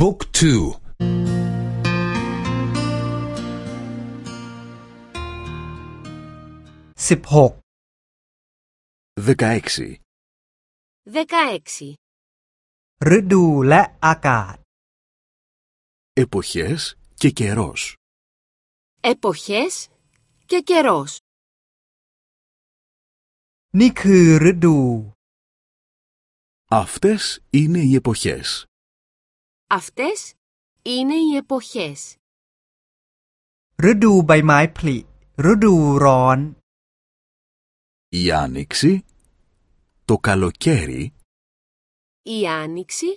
บุ๊กทูสิบหก 16. 16. ฤดูและอากาศ Εποχές και καιρός. Εποχές και καιρός. นี่คือฤดู Αυτές είναι οι εποχές. Αυτές είναι οι εποχές. ฤดูใบไม้ผลิฤดูร้อน Η άνοιξη, το καλοκαίρι, Η άνοιξη,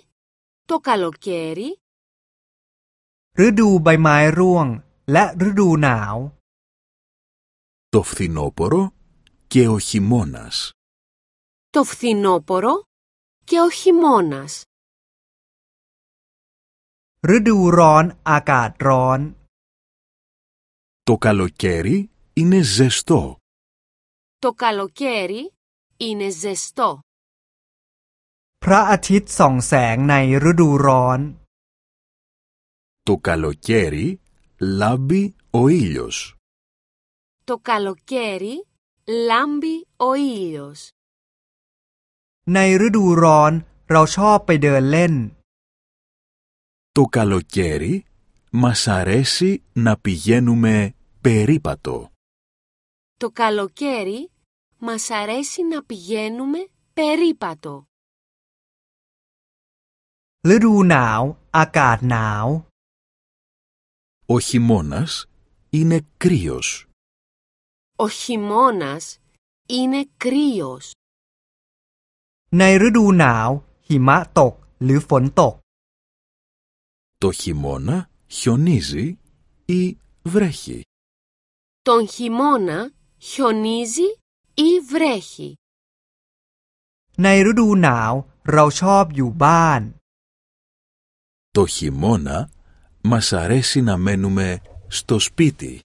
το καλοκαίρι, ฤดูใบไม้ร่วง และฤดูหนาว το φθινόπωρο και ο χειμώνας. το φθινόπωρο και ο χειμώνας. ฤดูร้อนอากาศร้อน Το καλοκαίρι είναι ζεστό. Το καλοκαίρι είναι ζεστό. พระอาทิตย์ส่องแสงในฤดูร้อน Το καλοκαίρι λάμπει ο ήλιος. Το καλοκαίρι λάμπει ο ήλιος. ในฤดูร้อนเราชอบไปเดินเล่น Το καλοκαίρι μας αρέσει να πηγαίνουμε περίπατο. Το καλοκαίρι μας αρέσει να πηγαίνουμε περίπατο. ฤดูหนาว อากาศหนาว Ο χειμώνας είναι κρύος. Ο χειμώνας είναι κρύος. ในฤดูหนาว หิมะตก หรือฝนตก Το χειμώνα χιονίζει ή βρέχει. Τον χειμώνα χιονίζει ή βρέχει. ในฤดูหนาว เราชอบอยู่บ้าน Το χειμώνα μας αρέσει να μένουμε στο σπίτι.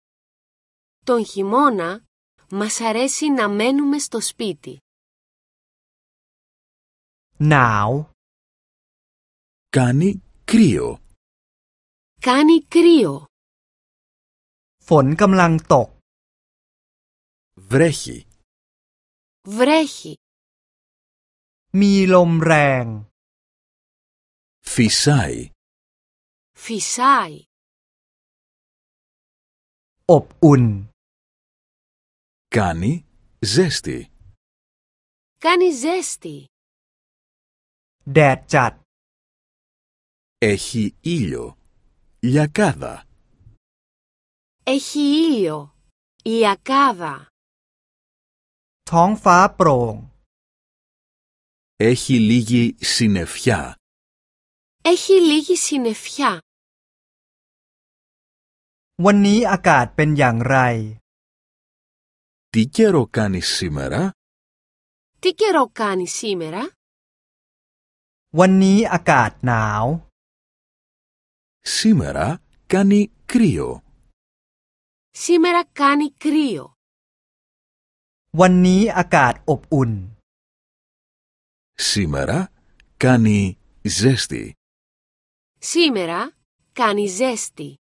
Τον χειμώνα μας αρέσει να μένουμε στο σπίτι. หนาว Κάνει κρύο. Κάνει κρύο. ฝนกำลังตก Βρέχει. Βρέχει. มีลมแรง Φυσάει. Φυσάει. อบอุ่น Κάνει ζέστη. Κάνει ζέστη. แดดจัด Έχει ήλιο. Λιακάδα. Έχει ήλιο. Λιακάδα. ท้องฟ้าโปร่ง Έχει λίγη συννεφιά. Έχει λίγη συννεφιά. วันนี้อากาศเป็นอย่างไร Τι καιρό κάνει σήμερα? Τι καιρό κάνει σήμερα? วันนี้อากาศหนาว Σήμερα κάνει κρύο. Σήμερα κάνει κρύο. วันนี้อากาศอบอุ่น Σήμερα κάνει ζέστη. Σήμερα κάνει ζέστη.